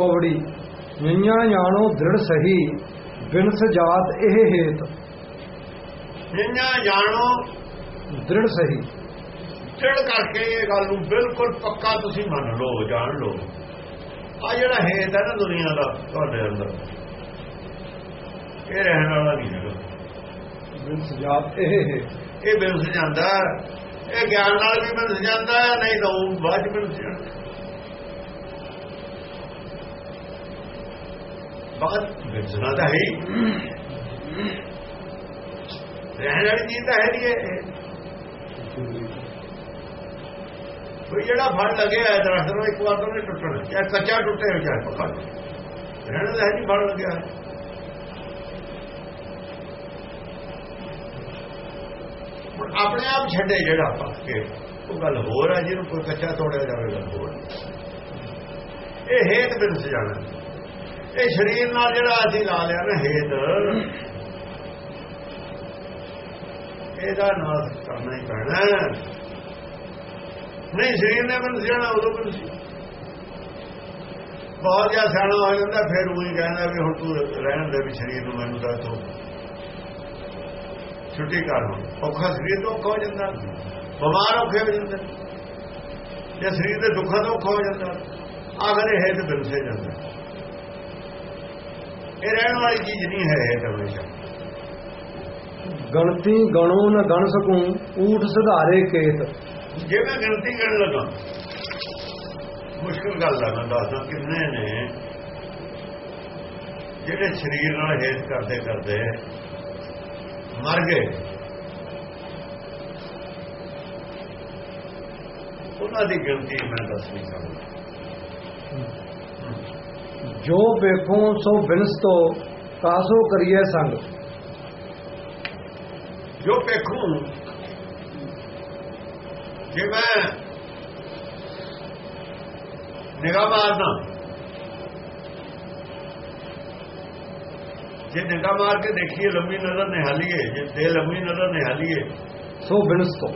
ਪਵੜੀ ਨਿਆਂ ਜਾਣੋ ਦ੍ਰਿੜ ਸਹੀ ਬਿਨ ਸਜਾਤ ਇਹ ਹੇਤ। ਜਿੰਨਾ ਜਾਣੋ ਦ੍ਰਿੜ ਸਹੀ। ਚੜ ਕਰਕੇ ਇਹ ਗੱਲ ਨੂੰ ਬਿਲਕੁਲ ਪੱਕਾ ਤੁਸੀਂ ਮੰਨ ਲਓ ਜਾਣ ਲਓ। ਆ ਜਿਹੜਾ ਹੇਤ ਹੈ ਨਾ ਦੁਨੀਆ ਦਾ ਤੁਹਾਡੇ ਅੰਦਰ ਇਹ ਰਹਿਣ ਵਾਲਾ ਨਹੀਂ ਹੈਗਾ। ਬਿਨ ਸਜਾਤ ਇਹ ਹੇਤ। ਇਹ ਬਿਨਸ ਜਾਂਦਾ ਇਹ ਗਿਆਨ ਨਾਲ ਵੀ ਬਿਨਸ ਜਾਂਦਾ ਨਹੀਂ ਤਾਂ ਬਾਅਦ ਬਿਨਸ ਜਾਂਦਾ। ਬਾਅਦ ਬਿਨਸਣਾ ਤਾਂ ਹੈ ਰਹਿਣ ਵਾਲੀ ਚੀਜ਼ ਤਾਂ ਹੈ ਨਹੀਂ ਇਹ। ਕੋਈ ਜਿਹੜਾ ਫੜ ਲੱਗਿਆ ਹੈ ਦਰਖਤ ਨੂੰ ਇੱਕ ਵਾਰ ਤਾਂ ਨਹੀਂ ਟੁੱਟਣਾ। ਚਾਹੇ ਕੱਚਾ ਟੁੱਟੇ ਚਾਹੇ ਪੱਕਾ। ਰਹਿਣ ਦਾ ਹੈ ਨਹੀਂ ਫੜ ਲੱਗਿਆ। ਹੁਣ ਆਪਣੇ ਆਪ ਛੱਡੇ ਜਿਹੜਾ ਪੱਕ ਕੇ ਉਹ ਗੱਲ ਹੋਰ ਹੈ ਜਿਹਨੂੰ ਕੋਈ ਕੱਚਾ ਤੋੜਿਆ ਜਾਵੇ ਗੱਲ ਹੋਰ ਇਹ ਹੇਤ ਬਿਨਸ ਜਾਣਾ। ਇਹ ਸਰੀਰ ਨਾਲ ਜਿਹੜਾ ਅਸੀਂ ਲਾ ਲਿਆ ਨਾ ਹੇਤ, ਇਹਦਾ ਨਾਸ ਕਰਨਾ ਹੀ ਪੈਣਾ ਨਹੀਂ, ਸਰੀਰ ਨੇ ਬਿਨਸ ਜਾਣਾ ਉਦੋਂ ਬਿਨਸ ਬਹੁਤ ਜ਼ਿਆਦਾ ਸਿਆਣਾ ਹੋ ਜਾਂਦਾ, ਫਿਰ ਉਹ ਹੀ ਕਹਿੰਦਾ ਵੀ ਹੁਣ ਤੂੰ ਰਹਿਣ ਦੇ ਵੀ ਸਰੀਰ ਨੂੰ ਮੈਨੂੰ ਦੱਸ ਦੋ। ਛੁੱਟੀ ਕਰ ਲਓ ਔਖਾ ਸਰੀਰ ਤੋਂ ਔਖਾ ਹੋ ਜਾਂਦਾ। ਬਿਮਾਰ ਔਖੇ ਹੋ ਜਾਂਦੇ। ਜੇ ਸਰੀਰ ਦੇ ਦੁੱਖਾਂ ਤੋਂ ਔਖਾ ਹੋ ਜਾਂਦਾ, ਆਖਰ ਇਹ ਤੇ ਬਿਲਸੇ ਜਾਂਦਾ। ਇਹ ਰਹਿਣ ਵਾਲੀ ਚੀਜ਼ ਨਹੀਂ ਹੈ ਇਹ ਤਾਂ ਹਮੇਸ਼ਾ। ਗਣਤੀ ਗਣੋ ਨ ਗਣ ਸਕੂੰ ਊਠ ਸੁਧਾਰੇ ਕੇਤ ਜੇ ਮੈਂ ਗਿਣਤੀ ਕਰਨ ਲੱਗਾ ਮੁਸ਼ਕਲ ਗੱਲ ਹੈ ਮੈਂ ਦੱਸਦਾ ਕਿੰਨੇ ਨੇ ਜਿਹੜੇ ਸਰੀਰ ਨਾਲ ਹੇਤ ਕਰਦੇ ਕਰਦੇ ਮਰ ਗਏ। ਉਹਨਾਂ ਦੀ ਗਿਣਤੀ ਮੈਂ ਦੱਸ ਨਹੀਂ ਸਕਦਾ। ਜੋ ਵੇਖੋ ਸੋ ਬਿਨਸ ਤੋ ਕਾਸੋ ਕਰੀਏ ਸੰਗ। ਜੋ ਵੇਖੂ ਜੇ ਮੈਂ ਨਿਗਾਹ ਮਾਰਨਾ ਜੇ ਨਿਗਾਹ ਮਾਰ ਕੇ ਦੇਖੀਏ ਲੰਮੀ ਨਜ਼ਰ ਨਿਹਾਲੀਏ ਜੇ ਦੇ ਲੰਮੀ ਨਜ਼ਰ ਨਿਹਾਲੀਏ ਸੋ ਬਿਨਸ ਤੋ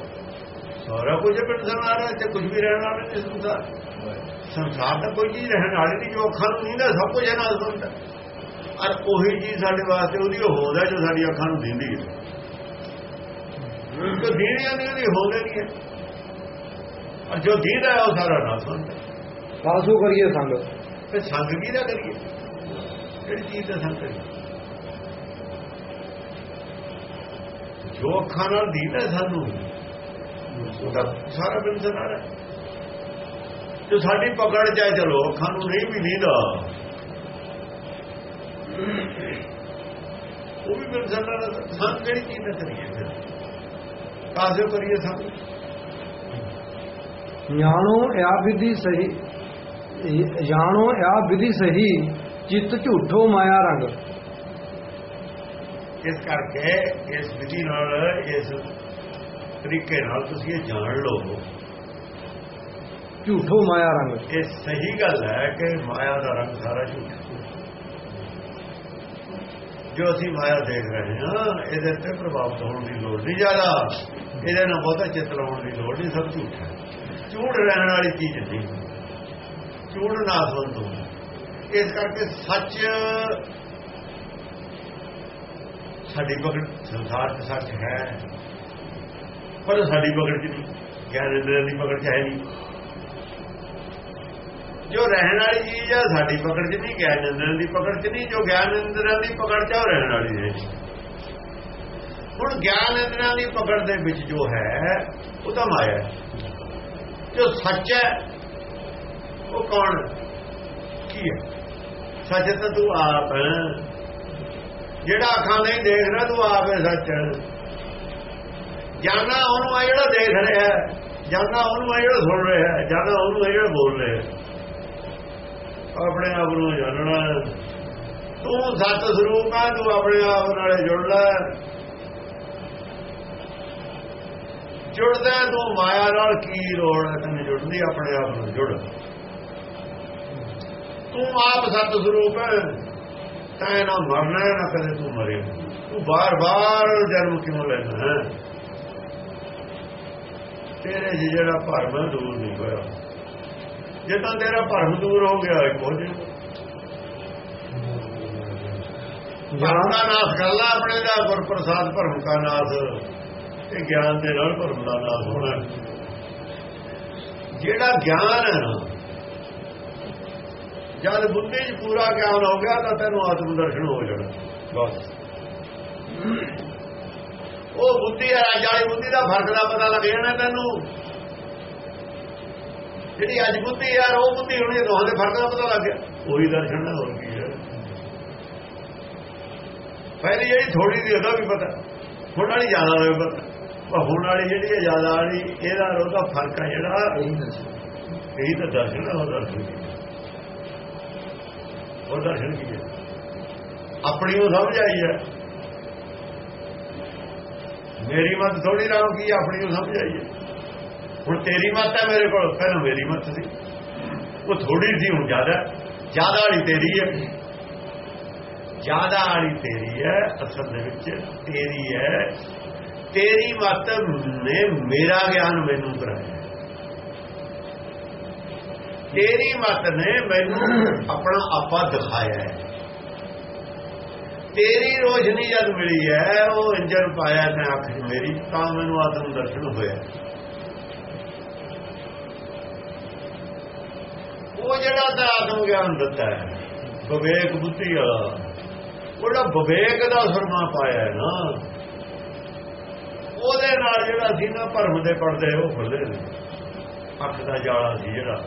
ਸਾਰਾ ਕੁਝ ਬਿਨਸਣ ਆ ਰਿਹਾ ਤੇ ਕੁਝ ਵੀ ਰਹਿਣ ਨਹੀਂ ਸੰਸਾਰ। ਸੰਸਾਰ ਦਾ ਕੋਈ ਚੀਜ਼ ਰਹਿਣ ਵਾਲੀ ਨਹੀਂ ਜੋ ਅੱਖਾਂ ਨੂੰ ਨਹੀਂ ਦਾ ਸਭ ਕੁਝ ਇਹਨਾਂ ਦਾ ਹੁੰਦਾ। ਔਰ ਉਹੀ ਚੀਜ਼ ਸਾਡੇ ਵਾਸਤੇ ਉਹਦੀ ਹੋਂਦ ਹੈ ਜੋ ਸਾਡੀ ਅੱਖਾਂ ਨੂੰ ਦਿੰਦੀ ਹੈ ਜੋ ਦੀਨੀਆਂ ਨਹੀਂ ਉਹਦੀ ਹੋਂਦ ਨਹੀਂ ਹੈ। ਔਰ ਜੋ ਦੀਦਾ ਹੈ ਉਹ ਸਾਰਾ ਨਾ ਸੁਣਦਾ ਕਾਸੋ ਕਰੀਏ ਸੰਗ ਤੇ ਸੰਗ ਕੀ ਦਾ ਕਰੀਏ? ਕਿਹੜੀ ਚੀਜ਼ ਦਾ ਸੰਗ ਕਰੀਏ? ਜੋ ਅੱਖਾਂ ਨਾਲ ਦੀਦਾ ਸਾਨੂੰ ਉਹਦਾ ਸਾਰਾ ਬਿੰਦਨ ਆ ਰਿਹਾ ਜੋ ਸਾਡੀ ਪਕੜ ਚਾਹੇ ਚਲੋ ਅੱਖਾਂ ਨੂੰ ਨਹੀਂ ਵੀ ਨੀਦਾ ਉਹ ਵੀ ਆ ਰਿਹਾ ਸੰਗ ਕਿਹੜੀ ਚੀਜ਼ ਦਾ ਕਰੀਏ ਫਿਰ? ਕਾਜ਼ੋ ਕਰੀਏ ਸੰਗ ਜਾਣੋ ਆ ਵਿਧੀ ਸਹੀ ਜਾਣੋ ਆ ਵਿਧੀ ਸਹੀ ਚਿੱਤ ਝੂਠੋ ਮਾਇਆ ਰੰਗ। ਇਸ ਕਰਕੇ ਇਸ ਵਿਧੀ ਨਾਲ ਇਸ ਤਰੀਕੇ ਨਾਲ ਤੁਸੀਂ ਇਹ ਜਾਣ ਲਓ। ਝੂਠੋ ਮਾਇਆ ਰੰਗ ਇਹ ਸਹੀ ਗੱਲ ਹੈ ਕਿ ਮਾਇਆ ਦਾ ਰੰਗ ਸਾਰਾ ਝੂਠ ਜੋ ਅਸੀਂ ਮਾਇਆ ਦੇਖ ਰਹੇ ਹਾਂ, ਇਹਦੇ ਤੇ ਪ੍ਰਭਾਵਿਤ ਹੋਣ ਦੀ ਲੋੜ ਨਹੀਂ ਜ਼ਿਆਦਾ। ਇਹਦੇ ਨਾਲ ਬਹੁਤਾ ਚਿੱਤ ਲਾਉਣ ਦੀ ਲੋੜ ਨਹੀਂ, ਸਭ ਝੂਠ ਹੈ। ਝੂਠ ਰਹਿਣ ਵਾਲੀ ਚੀਜ਼ ਨਹੀਂ। ਝੂਠ ਨਾਸਵੰਤ ਸੰਬੰਧ ਇਸ ਕਰਕੇ ਸੱਚ ਸਾਡੀ ਪਕੜ ਸੰਸਾਰ 'ਚ ਸੱਚ ਹੈ। ਪਰ ਸਾਡੀ ਪਕੜ 'ਚ ਨਹੀਂ ਗਿਆਨ ਇੰਦਰੀਆਂ ਦੀ ਪਕੜ 'ਚ ਹੈ ਨਹੀਂ। ਜੋ ਰਹਿਣ ਵਾਲੀ ਚੀਜ਼ ਹੈ ਸਾਡੀ ਪਕੜ 'ਚ ਨਹੀਂ, ਗਿਆਨ ਇੰਦਰੀਆਂ ਦੀ ਪਕੜ 'ਚ ਨਹੀਂ, ਜੋ ਗਿਆਨ ਇੰਦਰਾਂ ਦੀ ਪਕੜ 'ਚ ਉਹ ਰਹਿਣ ਵਾਲੀ ਹੈ ਹੁਣ ਗਿਆਨ ਇੰਦਰੀਆਂ ਦੀ ਪਕੜ ਦੇ ਵਿੱਚ ਜੋ ਹੈ, ਉਹ ਤਾਂ ਮਾਇਆ ਜੋ ਸੱਚ ਹੈ, ਉਹ ਕੌਣ? ਕੀ ਹੈ? ਸੱਚ ਤਾਂ ਤੂੰ ਆਪ ਹੈ। ਜਿਹੜਾ ਅੱਖਾਂ ਨਹੀਂ ਦੇਖ ਰਿਹਾ ਤੂੰ ਆਪ ਹੈ ਸੱਚ। ਜਾਨਾ ਉਹਨੂੰ ਆ ਜਿਹੜਾ ਦੇਖ ਰਿਹਾ ਹੈ ਉਹਨੂੰ ਆ ਜਿਹੜਾ ਸੁਣ ਰਿਹਾ ਹੈ ਉਹਨੂੰ ਆ ਜਿਹੜਾ ਬੋਲ ਰਿਹਾ ਆਪਣੇ ਆਪ ਨੂੰ ਜਾਣਨਾ ਤੂੰ ਸਤ ਸਰੂਪ ਹੈ ਤੂੰ ਆਪਣੇ ਆਪ ਨਾਲ ਜੁੜ ਲੈ ਜੁੜਦਾ ਤੂੰ ਮਾਇਆ ਨਾਲ ਕੀ ਲੋੜ ਹੈ? ਤੈਨੂੰ ਜੁੜਦੀ ਆਪਣੇ ਆਪ ਨੂੰ ਜੁੜ। ਤੂੰ ਆਪ ਸਤ ਸਰੂਪ ਹੈ ਤੈਂ ਨਾ ਮਰਨਾ ਨਾ ਕਦੇ ਤੂੰ ਮਰੇ। ਤੂੰ ਬਾਰ-ਬਾਰ ਜਨਮ ਕਿਉਂ ਲੈਣਾ ਤੇਰੇ 'ਚ ਜਿਹੜਾ ਭਰਮ ਹੈ, ਦੂਰ ਨਹੀਂ ਹੋਇਆ। ਜੇ ਤਾਂ ਤੇਰਾ ਭਰਮ ਦੂਰ ਹੋ ਗਿਆ ਇੱਕ ਹੋ ਜੇ। ਭਰਮ ਦਾ ਨਾਸ ਕਰ ਲੈ ਆਪਣੇ ਦਾ ਗੁਰ ਪ੍ਰਸਾਦ ਭਰਮ ਦਾ ਨਾਸ। ਇਹ ਗਿਆਨ ਦੇ ਨਾਲ ਭਰਮ ਦਾ ਨਾਸ ਹੋਣਾ। ਜਿਹੜਾ ਗਿਆਨ ਹੈ ਨਾ ਜਦ ਬੁੱਧੀ 'ਚ ਪੂਰਾ ਗਿਆਨ ਹੋ ਗਿਆ ਤਾਂ ਤੈਨੂੰ ਆਤਮ ਦਰਸ਼ਨ ਹੋ ਜਾਣਾ। ਬਸ। ਉਹ ਬੁੱਧੀ ਹੈ ਰਾਜ ਬੁੱਧੀ ਦਾ ਫ਼ਰਕ ਦਾ ਪਤਾ ਲੱਗ ਜਾਣਾ ਤੈਨੂੰ। ਜਿਹੜੀ ਅੱਜ ਬੁੱਧੀ ਯਾਰ ਉਹ ਬੁੱਧੀ ਹੋਣੀ ਦੋਹਾਂ ਦੇ ਫ਼ਰਕ ਦਾ ਪਤਾ ਲੱਗ ਗਿਆ। ਉਹੀ ਦਰਸ਼ਨ ਨਾਲ ਹੋਰ ਕੀ ਹੈ ਪਹਿਲੀ ਜਿਹੜੀ ਥੋੜੀ ਦੀ ਉਹਦਾ ਵੀ ਪਤਾ। ਹੁਣ ਵਾਲੀ ਜ਼ਿਆਦਾ ਦਾ ਵੀ ਪਤਾ। ਹੁਣ ਵਾਲੀ ਜਿਹੜੀ ਹੈ ਜ਼ਿਆਦਾ ਵਾਲੀ ਇਹਦਾ ਉਹਦਾ ਫ਼ਰਕ ਹੈ ਜਿਹੜਾ। ਇਹੀ ਤਾਂ ਦਰਸ਼ਨ ਹੈ ਉਹ ਦਰਸ਼ਨ ਉਹ ਦਰਸ਼ਨ ਕੀ ਹੈ ਆਪਣੀ ਨੂੰ ਸਮਝ ਆਈ ਹੈ ਮੇਰੀ ਮਤ ਥੋੜੀ ਰਾਮ ਕੀ ਆਪਣੀ ਨੂੰ ਸਮਝ ਆਈ ਹੈ ਹੁਣ ਤੇਰੀ ਮੱਤ ਹੈ ਮੇਰੇ ਕੋਲ ਪਹਿਲਾਂ ਮੇਰੀ ਮੱਤ ਸੀ। ਉਹ ਥੋੜੀ ਸੀ ਹੁਣ ਜ਼ਿਆਦਾ ਜ਼ਿਆਦਾ ਵਾਲੀ ਤੇਰੀ ਹੈ। ਜ਼ਿਆਦਾ ਵਾਲੀ ਤੇਰੀ ਹੈ, ਅਸਲ ਦੇ ਵਿੱਚ ਤੇਰੀ ਹੈ। ਤੇਰੀ ਮੱਤ ਨੇ ਮੇਰਾ ਗਿਆਨ ਮੈਨੂੰ ਕਰਾਇਆ। ਤੇਰੀ ਮੱਤ ਨੇ ਮੈਨੂੰ ਆਪਣਾ ਆਪਾ ਦਿਖਾਇਆ ਹੈ। ਤੇਰੀ ਰੋਸ਼ਨੀ ਜਦ ਮਿਲੀ ਹੈ, ਉਹ ਇੰਜਨ ਪਾਇਆ, ਮੈਂ ਅੱਖ ਮੇਰੀ ਤਾਂ ਮੈਨੂੰ ਆਤਮ ਦਰਸ਼ਨ ਹੋਇਆ। ਉਹ ਜਿਹੜਾ ਤਾਂ ਆਤਮ ਗਿਆਨ ਦਿੱਤਾ ਹੈ। ਵਿਵੇਕ ਬੁੱਧੀ ਵਾਲਾ। ਉਹਦਾ ਵਿਵੇਕ ਦਾ ਸਰਮਾ ਪਾਇਆ ਹੈ ਨਾ। ਉਹਦੇ ਨਾਲ ਜਿਹੜਾ ਸੀ ਨਾ ਭਰਮ ਦੇ ਪਰਦੇ ਉਹ ਖੁੱਲੇ ਨੇ। ਅੱਖ ਦਾ ਜਾਲਾ ਸੀ ਜਿਹੜਾ।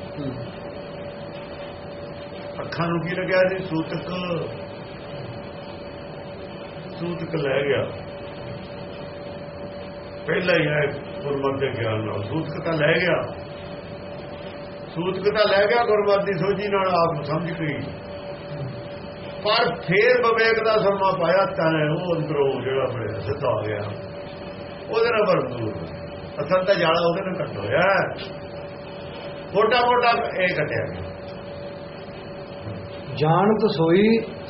ਅੱਖਾਂ ਨੂੰ ਕੀ ਲੱਗਿਆ ਸੀ? ਸੂਤਕ। ਸੂਤਕ ਲੈ ਗਿਆ। ਪਹਿਲਾਂ ਹੀ ਹੈ ਗੁਰਮਤਿ ਦੇ ਗਿਆਨ ਨਾਲ। ਸੂਤਕ ਤਾਂ ਲੈ ਗਿਆ। ਸੂਤਕ ਤਾਂ ਲੈ ਗਿਆ ਗੁਰਮਤਿ ਦੀ ਸੋਝੀ ਨਾਲ ਆਪ ਸਮਝ ਗਈ। ਪਰ ਫੇਰ ਵਿਵੇਕ ਦਾ ਸਰਮਾ ਪਾਇਆ ਤਾਂ ਉਹ ਅੰਦਰੋਂ ਜਿਹੜਾ ਬੜਿਆ ਸਿੱਧਾ ਆ ਗਿਆ। ਉਹਦੇ ਨਾਲ ਭਰਪੂਰ ਅਸਲ ਤਾਂ ਜਾਲਾ ਉਹਦੇ ਨਾਲ ਕੱਟ ਹੋਇਆ। ਮੋਟਾ ਮੋਟਾ ਇਹ ਕੱਟਿਆ ਜਾਣਤ ਸੋਈ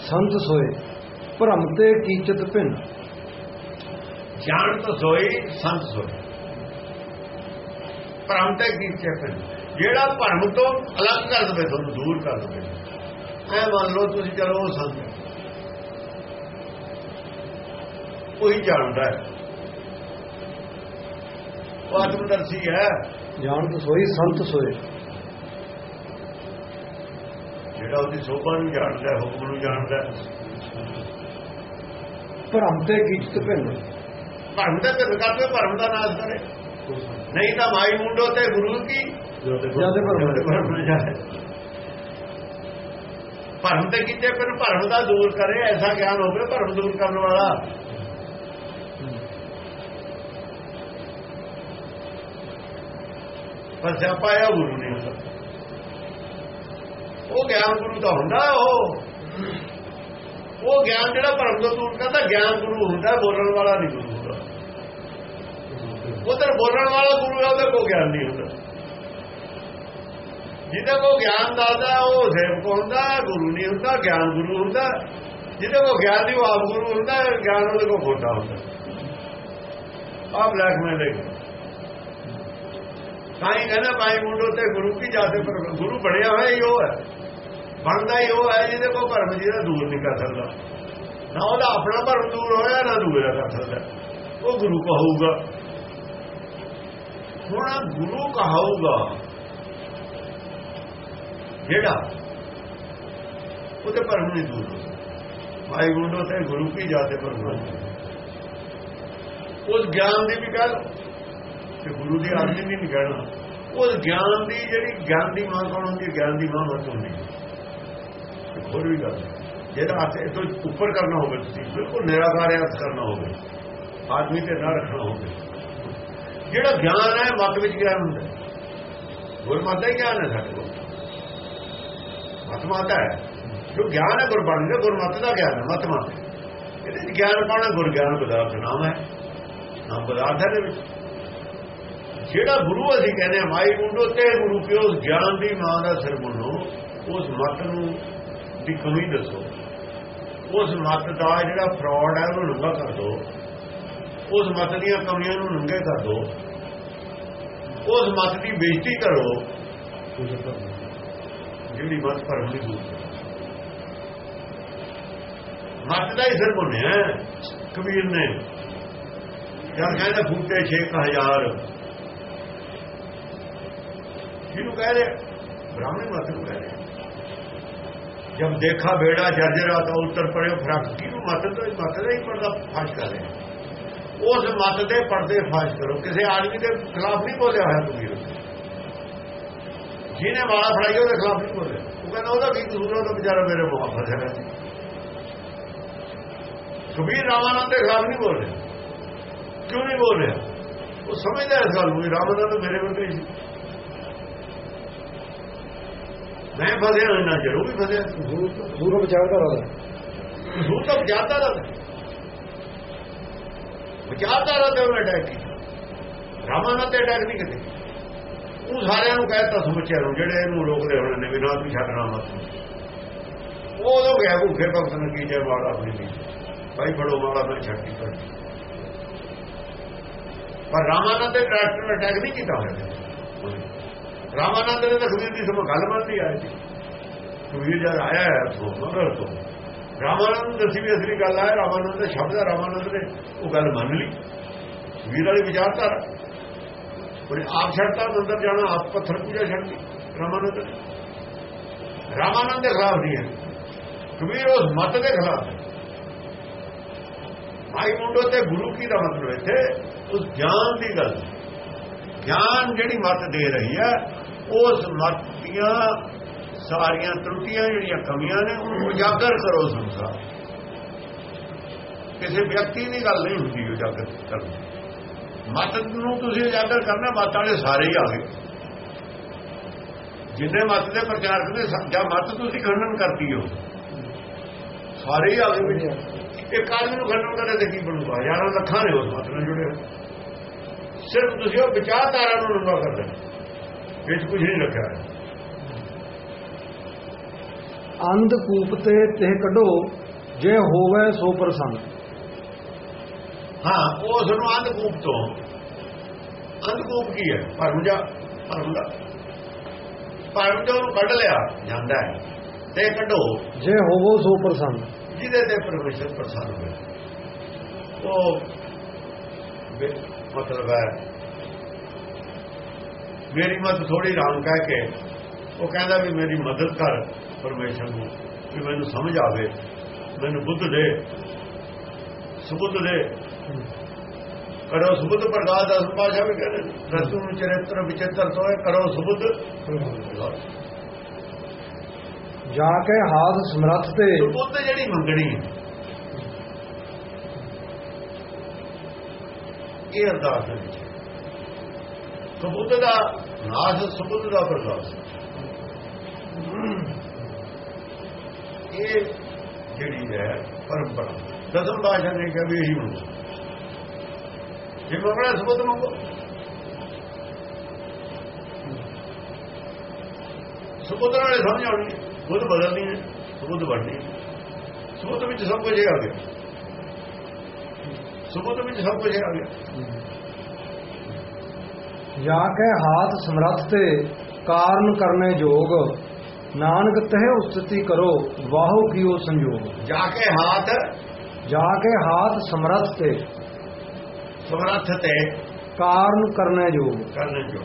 ਸੰਤ ਸੋਏ ਭ੍ਰਮ ਤੇ ਕੀਚਤ ਭਿੰਨ। ਜਾਣ ਤੋਂ ਸੋਈ ਸੰਤ ਸੋਈ ਭ੍ਰਮ ਤੇ ਕੀਚਤ ਭਿੰਨ। ਜਿਹੜਾ ਭਰਮ ਤੋਂ ਅਲੱਗ ਕਰ ਦਵੇ ਤੁਹਾਨੂੰ ਦੂਰ ਕਰ ਦਵੇ। ਐ ਮੰਨ ਲਓ ਤੁਸੀਂ ਚਲੋ ਉਹ ਸੰਤ ਉਹੀ ਜਾਣਦਾ ਹੈ। ਉਹ ਆਤਮਦਰਸ਼ੀ ਹੈ। ਜਾਣਤ ਸੋਈ ਸੰਤ ਸੋਏ। ਜਿਹੜਾ ਉਹਦੀ ਸੋਭਾ ਨੂੰ ਜਾਣਦਾ ਹੈ ਹੁਕਮ ਨੂੰ ਜਾਣਦਾ ਭ੍ਰਮ ਤੇ ਕੀਚਤ ਭਿੰਨ? ਭਰਮ ਦੇ ਤੇ ਕਰਦੇ ਭਰਮ ਦਾ ਨਾਸ਼ ਕਰੇ। ਨਹੀਂ ਤਾਂ ਮਾਈ ਮੁੰਡੋ ਤੇ ਗੁਰੂ ਕੀ? ਜਿਆਦੇ ਭਰਮ ਭਰਮ ਤੇ ਕਿਤੇ ਫਿਰ ਭਰਮ ਦਾ ਦੂਰ ਕਰੇ ਐਸਾ ਗਿਆਨ ਹੋਵੇ ਭਰਮ ਦੂਰ ਕਰਨ ਵਾਲਾ। ਪਰ ਸਿਆਪਾ ਇਹ ਗੁਰੂ ਹੁੰਦਾ ਉਹ ਗਿਆਨ ਗੁਰੂ ਤਾਂ ਹੁੰਦਾ ਉਹ। ਉਹ ਗਿਆਨ ਜਿਹੜਾ ਭਰਮ ਤੋਂ ਦੂਰ ਕਰਦਾ ਗਿਆਨ ਗੁਰੂ ਹੁੰਦਾ ਬੋਲਣ ਵਾਲਾ ਨਹੀਂ ਗੁਰੂ ਹੁੰਦਾ। ਉਧਰ ਬੋਲਣ ਵਾਲਾ ਗੁਰੂ ਹੈ ਉਹਦਾ ਕੋਈ ਗਿਆਨ ਨਹੀਂ ਹੁੰਦਾ। ਜਿਹਦੇ ਕੋ ਗਿਆਨ ਦਾਦਾ ਉਹ ਸੇਵਕ ਹੁੰਦਾ, ਗੁਰੂ ਨਹੀਂ ਹੁੰਦਾ, ਗਿਆਨ ਗੁਰੂ ਹੁੰਦਾ। ਜਿਹਦੇ ਕੋ ਗਿਆਨ ਨਹੀਂ, ਉਹ ਆਪ ਗੁਰੂ ਹੁੰਦਾ, ਗਿਆਨ ਉਹਦੇ ਕੋ ਖੋਟਾ ਹੁੰਦਾ। ਆਪ ਬਲੈਕਮੇਲਿੰਗ ਤਾਂ ਹੀ ਕਹਿੰਦਾ, ਭਾਈ ਮੁੰਡੋ ਤੇ ਗੁਰੂ ਕੀ ਜਾਤੇ ਪਰ ਗੁਰੂ ਬਣਿਆ ਹੋਇਆ ਹੀ ਉਹ ਹੈ। ਬਣਦਾ ਹੀ ਉਹ ਹੈ, ਜਿਹਦੇ ਕੋ ਭਰਮ ਜਿਹਦਾ ਦੂਰ ਨਹੀਂ ਕਰ ਸਕਦਾ। ਨਾ ਉਹਦਾ ਆਪਣਾ ਭਰਮ ਦੂਰ ਹੋਇਆ, ਨਾ ਦੂਰ ਕਰ ਸਕਦਾ। ਉਹ ਗੁਰੂ ਕਹੂਗਾ। ਹੁਣ ਗੁਰੂ ਕਹਾਊਗਾ ਜਿਹੜਾ ਉਹਦੇ ਭਰਮ ਨਹੀਂ ਦੂਰ ਭਾਈ ਮੁੰਡੋ ਤੇ ਗੁਰੂ ਕੀ ਜਾਤੇ ਪਰ ਉਸ ਗਿਆਨ ਦੀ ਵੀ ਗੱਲ ਤੇ ਗੁਰੂ ਦੀ ਆਰਜੀ ਵੀ ਨਹੀਂ ਕਹਿਣਾ ਉਸ ਗਿਆਨ ਦੀ ਜਿਹੜੀ ਗਿਆਨ ਦੀ ਮਾਂ ਕੌਣ ਹੁੰਦੀ ਹੈ? ਗਿਆਨ ਦੀ ਮਾਂ ਮਤ ਹੁੰਦੀ ਹੋਰ ਵੀ ਗੱਲ। ਜਿਹੜਾ ਹੱਥ ਇਹ ਤੋਂ ਉੱਪਰ ਕਰਨਾ ਹੋਵੇ ਤੁਸੀਂ, ਬਿਲਕੁਲ ਨਿਰਾਕਾਰ ਅਰਥ ਕਰਨਾ ਹੋਵੇ। ਆਦਮੀ ਤੇ ਨਾ ਰੱਖਣਾ ਹੋਵੇ। ਜਿਹੜਾ ਗਿਆਨ ਹੈ, ਮਤ ਵਿੱਚ ਗਿਆਨ ਹੁੰਦਾ ਗੁਰਮਤਿ ਦਾ ਗਿਆਨ ਹੈ ਸਾਡੇ ਕੋਲ। ਮਤ ਮਾਤਾ ਹੈ। ਜੋ ਗਿਆਨ ਹੈ ਗੁਰਬਾਣੀ ਦਾ, ਗੁਰਮਤਿ ਦਾ ਗਿਆਨ ਹੈ ਮਤ ਮਾਤਾ ਇਹਦੇ ਵਿੱਚ ਗਿਆਨ ਪਾਉਣਾ ਗੁਰ ਗਿਆਨ ਪਦਾਰਥ ਨਾਮ ਹੈ। ਨਾਮ ਪਦਾਰਥ ਹੈ ਵਿੱਚ। ਜਿਹੜਾ ਗੁਰੂ ਅਸੀਂ ਕਹਿੰਦੇ ਆ ਮਾਈ ਮੁੰਡੋ, ਤੇ ਗੁਰੂ ਪਿਓ ਗਿਆਨ ਦੀ ਮਾਂ ਦਾ ਸਿਰ ਮੁੰਨੋ ਉਸ ਮਤ ਨੂੰ ਦੀ ਕਮੀ ਦੱਸੋ। ਉਸ ਮਤ ਦਾ ਜਿਹੜਾ ਫਰਾਡ ਹੈ, ਉਹਨੂੰ ਲੰਘਾ ਕਰ ਦੋ। ਉਸ ਮਤ ਦੀਆਂ ਕਮੀਆਂ ਨੂੰ ਲੰਘੇ ਕਰ ਦੋ। ਉਸ ਮਤ ਦੀ ਬੇਇੱਜ਼ਤੀ ਕਰੋ। ਜਿਹੜੀ ਮਤ ਭਰਮ ਦੀ ਦੂਰ। ਮੱਤ ਦਾ ਹੀ ਸਿਰ ਬੁੰਨਿਆ ਕਬੀਰ ਨੇ। ਜਦ ਕਹਿੰਦਾ ਫੂਟੇ 6000 ਜਿਹਨੂੰ ਕਹਿ ਰਹੇ, ਬ੍ਰਾਹਮਣ ਮਤ ਨੂੰ ਕਹਿ ਰਹੇ। ਜਦ ਦੇਖਾ ਬੇੜਾ ਜਰਜਰਾ ਤਾਂ ਉੱਤਰ ਪੜਿਓ, ਫ਼ਰਕ ਕਿਹਨੂੰ ਮਤ ਤੋਂ ਮਤ ਦਾ ਹੀ ਪਰਦਾ ਫਾਸ਼ ਕਰ ਰਿਹਾ। ਉਸ ਮਤ ਦੇ ਪਰਦੇ ਫਾਸ਼ ਕਰੋ। ਕਿਸੇ ਆਦਮੀ ਦੇ ਖਿਲਾਫ ਨਹੀਂ ਬੋਲਿਆ ਹੋਇਆ ਕਬੀਰ। ਨੇ ਜਿਹਨੇ ਵਾਲਾ ਫੜਾਈ ਉਹਦੇ ਖਿਲਾਫ ਨਹੀਂ ਬੋਲਿਆ। ਉਹ ਕਹਿੰਦਾ ਉਹਦਾ ਕੀ ਕਸੂਰ ਹੈ ਉਹ ਤਾਂ ਵਿਚਾਰਾ ਮੇਰੇ ਮੁਹੱਬਤ ਹੈ। ਕਬੀਰ ਰਾਮਾਨੰਦ ਦੇ ਖਿਲਾਫ ਨਹੀਂ ਬੋਲ ਰਿਹਾ ਕਿਉਂ ਨਹੀਂ ਬੋਲ ਰਿਹਾ ਉਹ ਸਮਝਦਾ ਇਸ ਗੱਲ ਨੂੰ ਵੀ ਰਾਮਾਨੰਦ ਮੇਰੇ ਵਰਗਾ ਸੀ। ਮੈਂ ਫਸਿਆ ਨਾ ਜ਼ਰੂਰ ਵੀ ਫਸਿਆ। ਗੁਰੂ ਵਿਚਾਰਦਾ ਰਹਦਾ ਕਸੂਰ ਤਾਂ ਵਿਚਾਰਦਾ ਦਾ ਵਿਚਾਰਦਾ ਦਾ ਉਹਨੇ ਅਟੈਕ ਕੀਤਾ। ਰਾਮਾਨੰਦ ਤੇ ਅਟੈਕ ਨਹੀਂ ਕੀਤਾ ਉਹ ਸਾਰਿਆਂ ਨੂੰ ਕਹਿਤਾ ਸਮੁੱਚਿਆਂ ਨੂੰ, ਜਿਹੜੇ ਇਹਨੂੰ ਰੋਕਦੇ ਹੋਣੇ ਨੇ ਵੀ ਨਾ ਤੂੰ ਛੱਡਣਾ ਮਤ ਉਹ ਉਦੋਂ ਗਿਆ ਭੁੱਖੇ ਭਗਤ ਨੂੰ ਕੀ ਜੇ ਵਾਲਾ ਆਪਣੀ ਵੀ ਭਾਈ ਫੜੋ ਵਾਲਾ ਮੈਂ ਛੱਡ ਦਿੱਤਾ। ਪਰ ਰਾਮਾਨੰਦ ਦੇ ਟਰੈਕਟਰ ਅਟੈਕ ਨਹੀਂ ਕੀਤਾ ਹੋਇਆ। ਰਾਮਾਨੰਦ ਨੇ ਤਾਂ ਕਬੀਰ ਦੀ ਸਮਾਂ ਗੱਲ ਮੰਨਦੀ ਆਈ ਸੀ ਕਬੀਰ ਜਦ ਆਇਆ ਹੈ ਤੋਂ ਮਗਰ ਤੋਂ ਰਾਮਾਨੰਦ ਦੱਸੀ ਵੀ ਅਸਲੀ ਗੱਲ ਆ, ਰਾਮਾਨੰਦ ਦੇ ਸ਼ਬਦ ਰਾਮਾਨੰਦ ਨੇ ਉਹ ਗੱਲ ਮੰਨ ਲਈ। ਵੀਰ ਵਾਲੀ ਵਿਚਾਰਧਾਰਾ। ਉਹਨੇ ਆਪ ਛੱਡਤਾ ਅੰਦਰ ਜਾਣਾ, ਆਪ ਪੱਥਰ ਪੂਜਾ ਛੱਡਤੀ, ਰਾਮਾਨੰਦ। ਰਾਮਾਨੰਦ ਦੇ ਖਿਲਾਫ ਨਹੀਂ ਹੈ। ਕਬੀਰ ਉਸ ਮਤ ਦੇ ਖਿਲਾਫ ਹੈ। ਭਾਈ ਮੁੰਡੋ ਤੇ ਗੁਰੂ ਕੀ ਦਾ ਮਤਲਬ ਇੱਥੇ ਉਸ ਗਿਆਨ ਦੀ ਗੱਲ ਗਿਆਨ ਜਿਹੜੀ ਮਤ ਦੇ ਰਹੀ ਹੈ, ਉਸ ਮਤ ਦੀਆਂ ਸਾਰੀਆਂ ਤਰੁੱਟੀਆਂ ਜਿਹੜੀਆਂ ਕਮੀਆਂ ਨੇ, ਉਹਨੂੰ ਉਜਾਗਰ ਕਰੋ ਸੰਸਾਰ। ਕਿਸੇ ਵਿਅਕਤੀ ਦੀ ਗੱਲ ਨਹੀਂ ਹੁੰਦੀ ਉਜਾਗਰ ਕਰਨਾ ਮਤ ਨੂੰ ਤੁਸੀਂ ਉਜਾਗਰ ਕਰਨਾ ਮਤ ਵਾਲੇ ਸਾਰੇ ਹੀ ਆ ਗਏ। ਜਿੰਨੇ ਮਤ ਦੇ ਪ੍ਰਚਾਰਕ ਨੇ ਜਾਂ ਮਤ ਤੁਸੀਂ ਖੰਡਨ ਕਰਦੀ ਹੋ ਸਾਰੇ ਹੀ ਆ ਗਏ। ਵਿੱਚ ਇੱਕ ਆਦਮੀ ਨੂੰ ਖੰਡਨ ਕਰੇ ਤੇ ਕੀ ਬਣੂਗਾ? ਹਜ਼ਾਰਾਂ ਲੱਖਾਂ ਨੇ ਉਸ ਮਤ ਨਾਲ ਜੁੜੇ ਸਿਰਫ ਤੁਸੀਂ ਉਹ ਵਿਚਾਰਧਾਰਾ ਨੂੰ ਲੰਬਾ ਕਰਦੇ ਵਿੱਚ ਕੁਝ ਨਹੀਂ ਰੱਖਿਆ। ਅੰਧ ਕੂਪ ਤੇ ਤੇ ਕੱਢੋ ਜੇ ਹੋਵੇ ਸੋ ਪ੍ਰਸੰਨ। ਹਾਂ ਉਸ ਨੂੰ ਅੰਧਕੂਪ ਤੋਂ। ਅੰਧਕੂਪ ਕੀ ਹੈ? ਭਰਮ ਜਾ ਭਰਮ ਦਾ। ਭਰਮ ਤੋਂ ਉਹਨੂੰ ਕੱਢ ਲਿਆ ਜਾਂਦਾ ਹੈ। ਤੇ ਕੱਢੋ। ਜੇ ਹੋਵੋ ਸੋ ਪ੍ਰਸੰਨ। ਜਿਹਦੇ ਤੇ ਪਰਮੇਸ਼ਰ ਪ੍ਰਸੰਨ ਹੋਵੇ ਉਹ ਮਤਲਬ ਹੈ ਮੇਰੀ ਮਦਦ ਥੋੜੀ ਰਾਮ ਕਹਿ ਕੇ ਉਹ ਕਹਿੰਦਾ ਵੀ ਮੇਰੀ ਮਦਦ ਕਰ ਪਰਮੇਸ਼ਰ ਨੂੰ ਵੀ ਮੈਨੂੰ ਸਮਝ ਆਵੇ ਮੈਨੂੰ ਬੁੱਧ ਦੇ ਸੁਬੁੱਧ ਦੇ ਕਰੋ ਸੁਬੁੱਧ ਪ੍ਰਗਾਸ ਦਸ ਪਾਸ਼ਾ ਵੀ ਕਹਿੰਦੇ ਰਸੂ ਨੂੰ ਚਰਿੱਤਰ ਵਿਚਿੱਤਰ ਤੋਏ ਕਰੋ ਸੁਬੁੱਧ ਜਾ ਕੇ ਹਾਥ ਸਮਰੱਥ ਤੇ। ਸੁਬੁੱਧ ਜਿਹੜੀ ਮੰਗਣੀ ਹੈ। ਇਹ ਅਰਦਾਸ ਹੈ। ਸੁਬੁੱਧ ਦਾ ਨਾਸ ਸੁਬੁੱਧ ਦਾ ਪ੍ਰਗਾਸ ਇਹ ਜਿਹੜੀ ਹੈ ਪਰੰਪਰਾ। ਦਸਮ ਬਾਸ਼ਾ ਨੇ ਕਿਹਾ ਵੀ ਇਹੀ ਮੰਗੋ ਜੇ ਮੰਗਣਾ ਸੁਬੁੱਧ ਮੰਗੋ। ਸੁਬੁੱਧ ਨਾਲੇ ਸਮਝ ਆਉਣੀ ਬੁੱਧ ਬਦਲਣੀ ਹੈ ਬਣਨੀ ਹੈ। ਸੁਬੁੱਧ ਵਿੱਚ ਸਭ ਕੁਝ ਆ ਗਿਆ ਸੁਬੁੱਧ ਵਿੱਚ ਸਭ ਕੁਝ ਆ ਗਿਆ ਜਾ ਕੇ ਹਾਥ ਸਮਰੱਥ ਤੇ ਕਾਰਨ ਕਰਨੇ ਜੋਗ ਨਾਨਕ ਤਹਿ ਉਸਤਤੀ ਕਰੋ ਵਾਹੋ ਕੀਓ ਸੰਜੋਗ। ਜਾ ਕੇ ਹਾਥ ਜਾ ਕੇ ਹਾਥ ਸਮਰੱਥ ਤੇ ਸਮਰੱਥ ਤੇ ਕਾਰਨ ਕਰਨੇ ਜੋਗ ਕਰਨੇ ਜੋ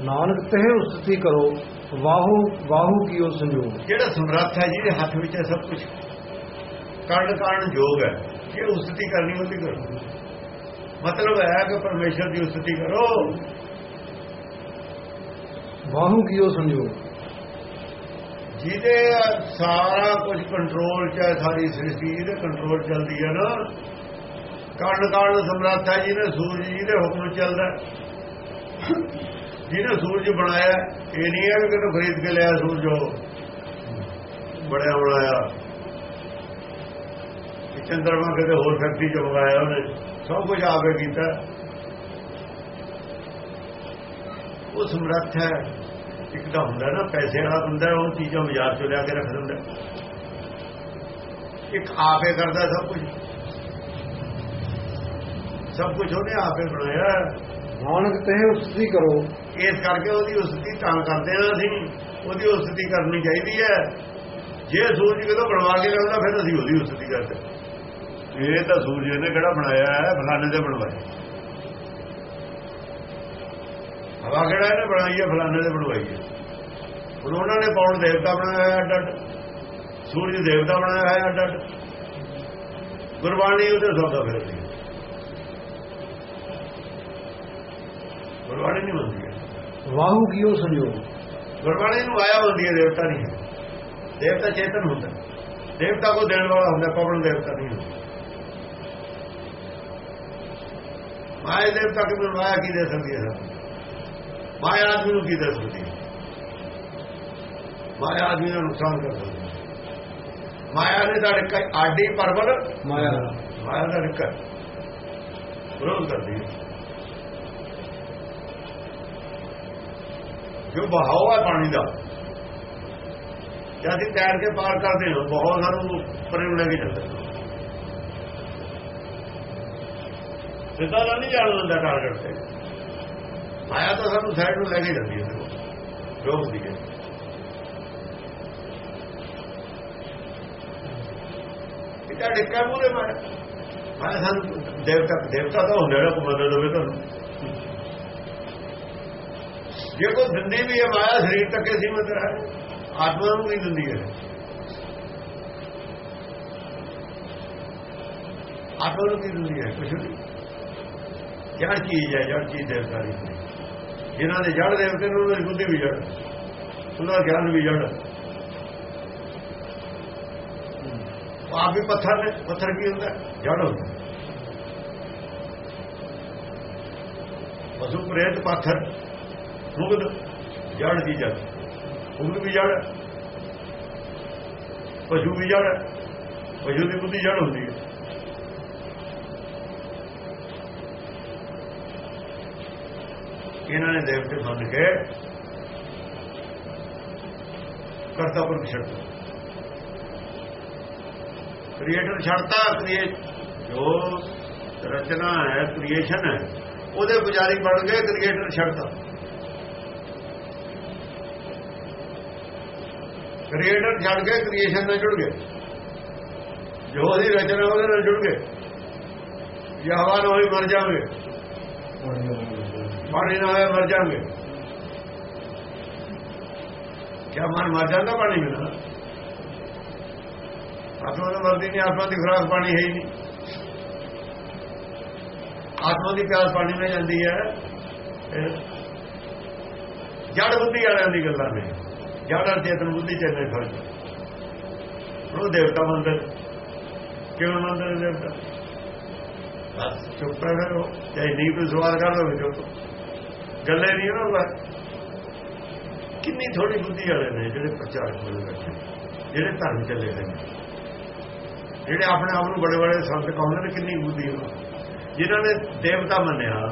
ਨਾਨਕ ਤਹਿ ਉਸਤਤੀ ਕਰੋ ਵਾਹੋ ਵਾਹੋ ਕੀਓ ਸੰਜੋਗ ਜਿਹੜਾ ਸਮਰੱਥ ਹੈ ਜਿਹਦੇ ਹੱਥ ਵਿੱਚ ਹੈ ਸਭ ਕੁਝ ਕਾਰਨ ਕਾਰਨ ਜੋਗ ਹੈ। ਇਹ ਉਸਤਤੀ ਕਰਨੀ ਹੁੰਦੀ ਕਰੋ। ਮਤਲਬ ਹੈ ਕਿ ਪਰਮੇਸ਼ਰ ਦੀ ਉਸਤਤੀ ਕਰੋ। ਵਾਹੋ ਕੀਓ ਸੰਜੋਗ ਜਿਹਦੇ ਸਾਰਾ ਕੁਝ ਕੰਟਰੋਲ ਚ ਹੈ ਸਾਰੀ ਸ੍ਰਿਸ਼ਟੀ ਇਹਦੇ ਕੰਟਰੋਲ ਚੱਲਦੀ ਹੈ ਨਾ ਕਾਰਨ ਕਾਰਨ ਸਮਰੱਥ ਹੈ ਜਿਹਨੇ ਸੂਰਜ ਜੀ ਦੇ ਹੁਕਮ ਚੱਲਦਾ ਜਿਹਨੇ ਸੂਰਜ ਬਣਾਇਆ, ਇਹ ਨਹੀਂ ਹੈ ਕਿ ਕਿਹਨੂੰ ਖਰੀਦ ਕੇ ਲਿਆ ਸੂਰਜ ਉਹ। ਬੜਿਆ ਬਣਾਇਆ। ਇਹ ਚੰਦਰਮਾ ਕਿਤੇ ਹੋਰ ਫੈਕਟਰੀ ਚ ਮੰਗਾਇਆ ਉਹਨੇ। ਸਭ ਕੁਝ ਆਪੇ ਕੀਤਾ। ਉਹ ਸਮਰੱਥ ਹੈ। ਇੱਕ ਤਾਂ ਹੁੰਦਾ ਨਾ, ਪੈਸੇ ਵਾਲਾ ਹੁੰਦਾ ਉਹ ਚੀਜ਼ਾਂ ਬਾਜ਼ਾਰ ਚੋਂ ਲਿਆ ਕੇ ਰੱਖ ਦਿੰਦਾ ਇੱਕ ਆਪੇ ਕਰਦਾ ਸਭ ਕੁਝ। ਸਭ ਕੁਝ ਉਹਨੇ ਆਪੇ ਬਣਾਇਆ। ਹੈ। ਨਾਨਕ ਤਹਿ ਉਸਤਤੀ ਕਰੋ। ਇਸ ਕਰਕੇ ਉਹਦੀ ਉਸਤੀ ਤਾਂ ਕਰਦੇ ਹਾਂ ਅਸੀਂ। ਉਹਦੀ ਉਸਤੀ ਕਰਨੀ ਚਾਹੀਦੀ ਹੈ। ਜੇ ਸੂਰਜ ਕਿਤੋਂ ਬਣਵਾ ਕੇ ਲਿਆਉਂਦਾ ਫਿਰ ਅਸੀਂ ਉਹਦੀ ਉਸਤੀ ਕਰਦੇ ਇਹ ਤਾਂ ਸੂਰਜ ਨੇ ਕਿਹੜਾ ਬਣਾਇਆ ਹੈ? ਫਲਾਣੇ ਦੇ ਬਣਵਾਇਆ ਹਵਾ ਕਿਹੜਾ ਇਹਨੇ ਬਣਾਈ ਹੈ? ਫਲਾਣੇ ਦੇ ਬਣਵਾਈ ਹੈ। ਹੁਣ ਉਹਨਾਂ ਨੇ ਪੌਣ ਦੇਵਤਾ ਬਣਾਇਆ ਹੈ ਅੱਡ ਸੂਰਜ ਦੇਵਤਾ ਬਣਾਇਆ ਹੈ ਅੱਡ ਅੱਡ ਗੁਰਬਾਣੀ ਉਹਦੇ ਸੌਦਾ ਫਿਰਦੀ ਗੁਰਬਾਣੀ ਨਹੀਂ ਮੰਨਦੀ ਵਾਹੂ ਕੀਓ ਸੰਜੋਗ? ਗੁਰਬਾਣੀ ਨੂੰ ਆਇਆ ਹੁੰਦੀ ਹੈ ਦੇਵਤਾ ਨਹੀਂ। ਹੈ ਦੇਵਤਾ ਚੇਤਨ ਹੁੰਦਾ। ਦੇਵਤਾ ਕੋ ਦੇਣ ਵਾਲਾ ਹੁੰਦਾ ਪਵਨ ਦੇਵਤਾ ਨਹੀਂ ਹੁੰਦਾ। ਮਾਇਆ ਦੇਵਤਾ ਕਿ ਮਾਇਆ ਕੀ ਦੇ ਸਕਦੀ ਹੈ ਮਾਇਆ ਆਦਮੀ ਨੂੰ ਕੀ ਦੇ ਸਕਦੀ ਹੈ? ਮਾਇਆ ਆਦਮੀ ਦਾ ਨੁਕਸਾਨ ਕਰ ਸਕਦੀ ਹੈ। ਮਾਇਆ ਨੇ ਤਾਂ ਇੱਕ ਆਡੀ ਪਰਬਲ ਮਾਇਆ। ਮਾਇਆ ਦਾ ਰਿਕਾ ਵਿਰੋਧ ਕਰਦੀ ਹੈ। ਜੋ ਬਹਾਓ ਹੈ ਪਾਣੀ ਦਾ। ਜਦ ਅਸੀਂ ਤੈਰ ਕੇ ਪਾਰ ਕਰਦੇ ਹਾਂ ਬਹੁਤ ਸਾਨੂੰ ਪਰੇ ਨੂੰ ਲੈ ਕੇ ਜਾਂਦਾ ਸਿੱਧਾ ਨਹੀਂ ਜਾਣ ਦਿੰਦਾ ਟਾਰਗੇਟ ਤੇ। ਮਾਇਆ ਤਾਂ ਸਾਨੂੰ ਸਾਈਡ ਨੂੰ ਲੈ ਕੇ ਜਾਂਦੀ ਹੈ ਜੋ ਹੁੰਦੀ ਹੈ। ਇਹਦਾ ਡਿੱਕਾ ਮੂਰੇ ਮਾਇਆ ਮਾਇਆ ਸਾਨੂੰ ਦੇਵਤਾ ਦੇਵਤਾ ਤਾਂ ਹੁੰਦਾ ਜਿਹੜਾ ਮਦਦ ਦੇਵੇ ਤੁਹਾਨੂੰ। ਜੇ ਕੋਈ ਦਿੰਦੀ ਵੀ ਹੈ ਮਾਇਆ ਸਰੀਰ ਤੱਕ ਹੀ ਸੀਮਤ ਹੈ। ਆਤਮਾ ਨੂੰ ਨਹੀਂ ਦਿੰਦੀ ਹੈ। ਆਤਮਾ ਨੂੰ ਨਹੀਂ ਦਿੰਦੀ ਹੈ, ਕੁਛ ਨਹੀਂ। ਜੜ ਚੀਜ਼ ਹੈ, ਜੜ ਚੀਜ਼ ਦੇਵਤਾ ਦੀ ਜਿਨ੍ਹਾਂ ਦੇ ਜੜ ਦੇਵਤੇ ਨੇ ਉਹਨਾਂ ਦੀ ਬੁੱਧੀ ਵੀ ਜੜ। ਉਹਨਾਂ ਦਾ ਗਿਆਨ ਵੀ ਜੜ। ਆਪ ਵੀ ਪੱਥਰ ਨੇ। ਪੱਥਰ ਕੀ ਹੁੰਦਾ? ਜੜ ਹੁੰਦਾ। ਪਸ਼ੂ ਪ੍ਰੇਤ ਪੱਥਰ। ਮੁਗਦ ਜੜ ਦੀ ਜੜ ਮੁਗਦ ਵੀ ਜੜ, ਪਸ਼ੂ ਵੀ ਜੜ, ਪਸ਼ੂ ਦੀ ਬੁੱਧੀ ਜੜ ਹੁੰਦੀ ਹੈ। ਇਹਨਾਂ ਨੇ ਦੇਵਤੇ ਮੰਨ ਕੇ ਕਰਤਾ ਪੁਰਖ ਛੱਡਤਾ ਕ੍ਰੀਏਟਰ ਛੱਡਤਾ ਕ੍ਰੀਏਟ ਜੋ ਰਚਨਾ ਹੈ ਕ੍ਰੀਏਸ਼ਨ ਹੈ, ਉਹਦੇ ਪੁਜਾਰੀ ਬਣ ਗਏ ਕ੍ਰੀਏਟਰ ਛੱਡਤਾ। ਕ੍ਰੀਏਟਰ ਛੱਡ ਕੇ ਕ੍ਰੀਏਸ਼ਨ ਨਾਲ ਜੁੜ ਗਏ। ਜੋ ਉਹਦੀ ਰਚਨਾ ਉਹਦੇ ਨਾਲ ਜੁੜ ਗਏ। ਜੇ ਹਵਾ ਨਾਲ ਹੋਈ ਮਰ ਜਾਵੇ ਪਾਣੀ ਨਾਲ ਮਰ ਜਾਵੇ ਕਿਆ ਮਨ ਮਰ ਜਾਂਦਾ ਪਾਣੀ ਬਿਨਾ? ਆਤਮਾ ਨੂੰ ਮਰਦੀ ਨਹੀਂ, ਆਤਮਾ ਦੀ ਖੁਰਾਕ ਪਾਣੀ ਹੈ ਹੀ ਨਹੀਂ। ਆਤਮਾ ਦੀ ਪਿਆਸ ਪਾਣੀ ਨਾਲ ਜਾਂਦੀ ਹੈ। ਜੜ ਬੁੱਧੀ ਵਾਲਿਆਂ ਦੀ ਗੱਲਾਂ ਨੇ। ਜੜ ਅਰ ਚੇਤਨ ਬੁੱਧੀ ਚ ਇੰਨੇ ਫ਼ਰਕ ਉਹ ਦੇਵਤਾ ਮੰਦਰ। ਕਿਉਂ ਮੰਦਰ ਦੇਵਤਾ? ਬਸ, ਚੁੱਪ ਰਹਿ ਉਹ। ਚਾਹੇ ਨਹੀਂ ਕੋਈ ਸਵਾਲ ਕਰ ਲਵੇ ਚੁੱਪ ਗੱਲੇ ਨਹੀਂ ਉਹਨਾਂ ਕਿੰਨੀ ਥੋੜੀ ਬੁੱਧੀ ਵਾਲੇ ਨੇ ਜਿਹੜੇ ਪ੍ਰਚਾਰਕ ਬਣੇ ਬੈਠੇ ਜਿਹੜੇ ਧਰਮ ਚੱਲੇ ਨੇ। ਜਿਹੜੇ ਆਪਣੇ ਆਪ ਨੂੰ ਬੜੇ ਬੜੇ ਸੰਤ ਕਹਿੰਦੇ ਨੇ, ਕਿੰਨੀ ਬੁੱਧੀ ਹੋਣਾ ਜਿਨ੍ਹਾਂ ਨੇ ਦੇਵਤਾ ਮੰਨਿਆ,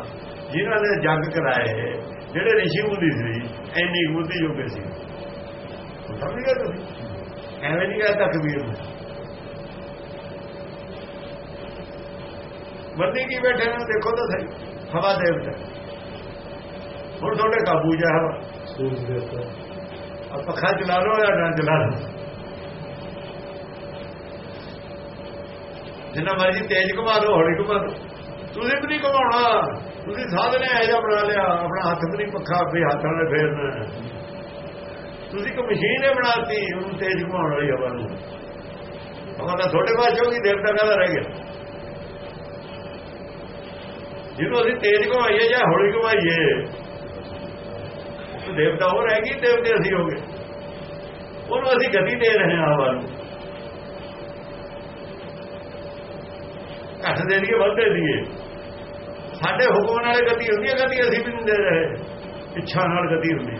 ਜਿਨ੍ਹਾਂ ਨੇ ਜੱਗ ਕਰਾਏ, ਜਿਹੜੇ ਰਿਸ਼ੀ ਬੁੱਧੀ ਸੀ ਐਨੀ ਬੁੱਧੀ ਜੋਗੇ ਸੀ। ਸਮਝ ਗਏ ਤੁਸੀਂ? ਐਵੇਂ ਨਹੀਂ ਕਹਤਾ ਕਬੀਰ ਨੂੰ। ਬੰਦੀ ਕੀ ਬੈਠੇ ਨੇ ਦੇਖੋ ਤਾਂ ਸਹੀ। ਹਵਾ ਦੇਵਤਾ ਹੁਣ ਤੁਹਾਡੇ ਕਾਬੂ ਜਾ ਹਵਾ। ਸੂਰਜ ਦੇਵਤਾ ਆ ਪੱਖਾ ਚਲਾ ਲਓ ਜਾਂ ਨਾ ਚਲਾ ਲਓ? ਜਿੰਨਾ ਮਰਜ਼ੀ ਤੇਜ਼ ਘੁਮਾ ਦਿਓ ਹੌਲੀ ਘੁਮਾ ਦਿਓ। ਤੁਸੀਂ ਵੀ ਨਹੀਂ ਘੁਮਾਉਣਾ। ਤੁਸੀਂ ਸਾਧਨੇ ਇਹ ਜਿਹਾ ਬਣਾ ਲਿਆ। ਆਪਣਾ ਹੱਥ ਵੀ ਨਹੀਂ ਪੱਖਾ ਵੀ ਹੱਥ ਨਾਲ ਫੇਰਨਾ ਤੁਸੀਂ ਇੱਕ ਮਸ਼ੀਨ ਹੀ ਬਣਾਤੀ ਉਹਨੂੰ ਤੇਜ਼ ਘੁਮਾਉਣ ਵਾਲੀ ਹਵਾ ਨੂੰ। ਹਵਾ ਤਾਂ ਤੁਹਾਡੇ ਪਾਸ ਹੋਗੀ ਦੇਵਤਾ ਕਾਹਦਾ ਰਹਿ ਗਿਆ। ਜਿਹਨੂੰ ਅਸੀਂ ਤੇਜ਼ ਘੁਮਾਈਏ ਜਾਂ ਹੌਲੀ ਘੁਮਾਈਏ ਦੇਵਤਾ ਉਹ ਰਹਿ ਗਈ ਦੇਵਤੇ ਅਸੀਂ ਹੋ ਗਏ। ਉਹਨੂੰ ਅਸੀਂ ਗਤੀ ਦੇ ਰਹੇ ਹਾਂ ਹਵਾ ਨੂੰ। ਘੱਟ ਦੇ ਦਈਏ, ਵੱਧ ਦੇ ਦਈਏ। ਸਾਡੇ ਹੁਕਮ ਨਾਲੇ ਗਤੀ ਹੁੰਦੀ ਹੈ, ਗਤੀ ਅਸੀਂ ਵੀ ਨਹੀਂ ਦੇ ਰਹੇ। ਇੱਛਾ ਨਾਲ ਗਤੀ ਹੁੰਦੀ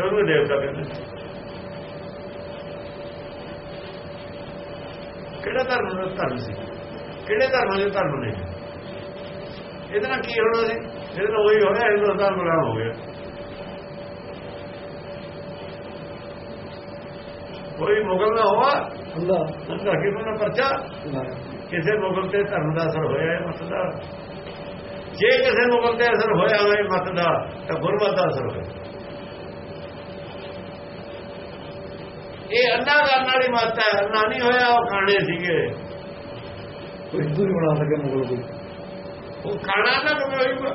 ਤੇ ਉਹਨੂੰ ਦੇਵਤਾ ਕਹਿੰਦੇ ਕਿਹੜਾ ਧਰਮ ਦਾ ਧਰਮ ਸੀ? ਕਿਹੜੇ ਧਰਮਾਂ ਦੇ ਧਰਮ ਨੇ? ਇਹਦੇ ਨਾਲ ਕੀ ਹੋਣਾ ਸੀ? ਇਹਦੇ ਨਾਲ ਉਹੀ ਹੋਇਆ ਹਿੰਦੁਸਤਾਨ ਗੁਲਾਮ ਹੋ ਗਿਆ। ਕੋਈ ਮੁਗਲ ਨਾ ਹੋਆ ਅੱਲਾ ਅੰਦਾ ਕਿ ਉਹਨਾਂ ਪਰਚਾ? ਕਿਸੇ ਮੁਗਲ ਤੇ ਧਰਮ ਦਾ ਅਸਰ ਹੋਇਆ ਹੈ ਮਤ ਦਾ। ਜੇ ਕਿਸੇ ਮੁਗਲ ਤੇ ਅਸਰ ਹੋਇਆ ਹੋਵੇ ਮਤ ਦਾ ਤਾਂ ਗੁਰਮਤ ਦਾ ਅਸਰ ਹੋਇਆ। ਇਹ ਅੰਨਾ ਕਰਨ ਵਾਲੀ ਮੱਤ ਹੈ ਅੰਨਾ ਨਹੀਂ ਹੋਇਆ ਉਹ ਖਾਣੇ ਸੀਗੇ। ਕੋਈ ਹਿੰਦੂ ਨਹੀਂ ਬਣਾ ਸਕੇ ਮੁਗਲ ਕੋਈ। ਉਹ ਖਾਣਾ ਨਾ ਕਿਵੇਂ ਹੋਈਗਾ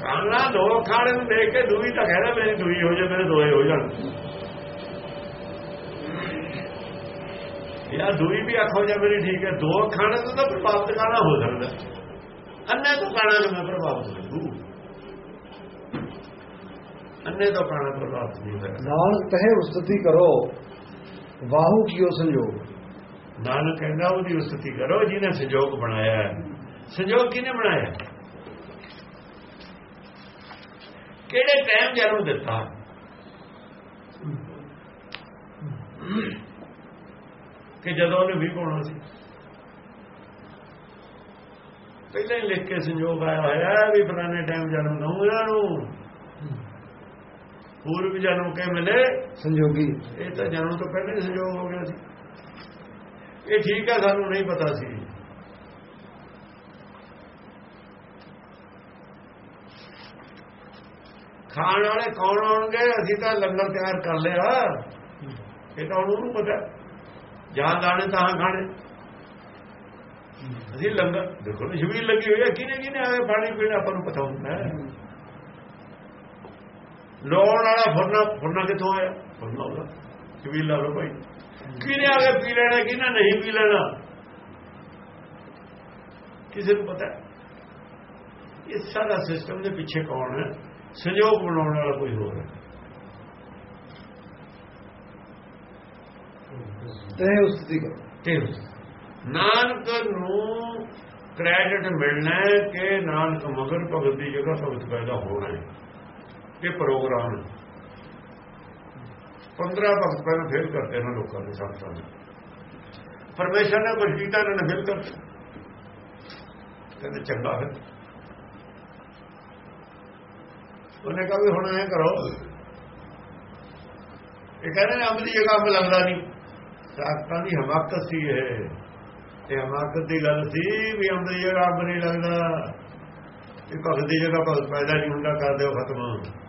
ਖਾਣਾ ਦੋ ਖਾਣੇ ਨੂੰ ਦੇਖ ਕੇ ਦੂਈ ਤਾਂ ਕਹਿੰਦਾ ਮੇਰੀ ਦੂਈ ਹੋ ਜਾ ਮੇਰੇ ਦੋਏ ਹੋ ਜਾਣ। ਯਾ ਦੂਈ ਵੀ ਆਖੋ ਜਾ ਮੇਰੀ ਠੀਕ ਹੈ। ਦੋ ਖਾਣੇ ਤੋਂ ਤਾਂ ਪ੍ਰਭਾਵਿਤ ਖਾਣਾ ਹੋ ਸਕਦਾ। ਅੰਨੇ ਤੋਂ ਖਾਣਾ ਕਿਵੇਂ ਪ੍ਰਭਾਵਿਤ ਹੋਊ ਅੰਨੇ ਤੋਂ ਖਾਣਾ ਪ੍ਰਭਾਵਿਤ ਨਹੀਂ ਹੋਇਆ ਨਾਨਕ ਕਹੇ ਉਸਤਤੀ ਕਰੋ ਵਾਹੂ ਕੀਓ ਸੰਜੋਗ? ਨਾਨਕ ਕਹਿੰਦਾ ਉਹਦੀ ਉਸਤਤੀ ਕਰੋ ਜਿਹਨੇ ਸੰਜੋਗ ਬਣਾਇਆ। ਹੈ ਸੰਜੋਗ ਕਿਹਨੇ ਬਣਾਇਆ? ਕਿਹੜੇ ਟਾਈਮ ਜਨਮ ਦਿੱਤਾ? ਕਿ ਜਦੋਂ ਉਹਨੇ ਵੀ ਪਾਉਣਾ ਸੀ। ਪਹਿਲਾਂ ਹੀ ਲਿਖ ਕੇ ਸੰਜੋਗ ਆਇਆ ਹੋਇਆ ਵੀ ਫਲਾਣੇ ਟਾਈਮ ਜਨਮ ਦਊਂ ਇਹਨਾਂ। ਨੂੰ ਪੂਰਵ ਜਨਮ ਕੇ ਮਿਲੇ? ਸੰਜੋਗੀ। ਇਹ ਤਾਂ ਜਨਮ ਤੋਂ ਪਹਿਲਾਂ ਹੀ ਸੰਜੋਗ ਹੋ ਗਿਆ ਸੀ। ਇਹ ਠੀਕ ਹੈ ਸਾਨੂੰ ਨਹੀਂ ਪਤਾ ਸੀ। ਖਾਣ ਵਾਲੇ ਕੌਣ ਆਉਣਗੇ? ਅਸੀਂ ਤਾਂ ਲੰਗਰ ਤਿਆਰ ਕਰ ਲਿਆ। ਇਹ ਤਾਂ ਉਹਨੂੰ ਪਤਾ। ਜਾਂ ਦਾਣੇ ਤਾਂ ਖਾਣੇ। ਅਸੀਂ ਲੰਗਰ ਦੇਖੋ ਸ਼ਬੀਲ ਲੱਗੀ ਹੋਈ ਹੈ। ਕਿਨੇ ਕਿਨੇ ਆਵੇ ਪਾਣੀ ਪੀਣਾ ਆਪਾਂ ਨੂੰ ਪਤਾ ਹੁੰਦਾ ਹੈ। ਲੋਣ ਵਾਲਾ ਫੁਰਨਾ ਫੁਰਨਾ ਕਿੱਥੋਂ ਆਇਆ? ਫੁਰਨਾ ਉਹਦਾ। ਸ਼ਬੀਲ ਲਾ ਲਓ ਭਾਈ। ਕਿਨੇ ਆ ਕੇ ਪੀ ਲੈਣਾ ਕਿਨੇ ਨਹੀਂ ਪੀ ਲੈਣਾ? ਕਿਸੇ ਨੂੰ ਪਤਾ? ਇਹ ਸਾਰਾ ਸਿਸਟਮ ਦੇ ਪਿੱਛੇ ਕੌਣ ਹੈ? ਸੰਯੋਗ ਬਣਾਉਣ ਵਾਲਾ ਕੋਈ ਹੋਰ ਹੈ। ਤੇ ਉਸਤਤੀ ਕਰੋ ਤੇ ਨਾਨਕ ਨੂੰ ਕ੍ਰੈਡਿਟ ਮਿਲਣਾ ਹੈ ਕਿ ਨਾਨਕ ਮਗਰ ਭਗਤ ਦੀ ਜਗ੍ਹਾ ਭਗਤ ਪੈਦਾ ਹੋਣਾ ਹੈ। ਇਹ ਪ੍ਰੋਗਰਾਮ ਹੈ 15 ਭਗਤ ਪਹਿਲਾਂ ਫੇਲ ਕਰਦੇ ਨੇ ਲੋਕਾਂ ਦੇ ਸੰਤਾਂ ਨੇ ਪਰਮੇਸ਼ਰ ਨੇ ਕੁਝ ਕੀਤਾ, ਇਹਨਾਂ ਨੇ ਫੇਲ ਕਰ ਕਹਿੰਦੇ ਚੰਗਾ ਹੈ ਉਹਨੇ ਕਹਾ ਵੀ ਹੁਣ ਐ ਕਰੋ। ਇਹ ਕਹਿੰਦੇ ਨੇ, ਅੰਬ ਦੀ ਜਗ੍ਹਾ ਅੰਬ ਲੱਗਦਾ ਨਹੀਂ। ਸਾਖਤਾਂ ਦੀ ਹਮਾਕਤ ਸੀ ਇਹ। ਤੇ ਹਮਾਕਤ ਦੀ ਗੱਲ ਸੀ ਵੀ ਅੰਬ ਦੀ ਜਗ੍ਹਾ ਅੰਬ ਨਹੀਂ ਲੱਗਦਾ। ਇਹ ਭਗਤ ਦੀ ਜਗ੍ਹਾ ਭਗਤ ਪੈਦਾ ਨਹੀਂ ਹੁੰਦਾ, ਕਰ ਦਿਓ ਖਤਮ।